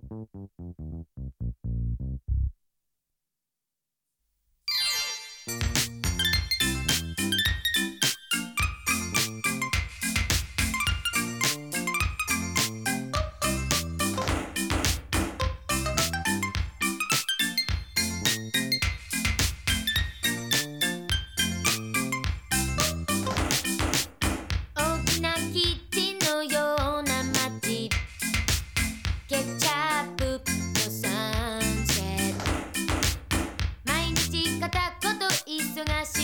フフフフ。片言忙しい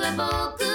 は僕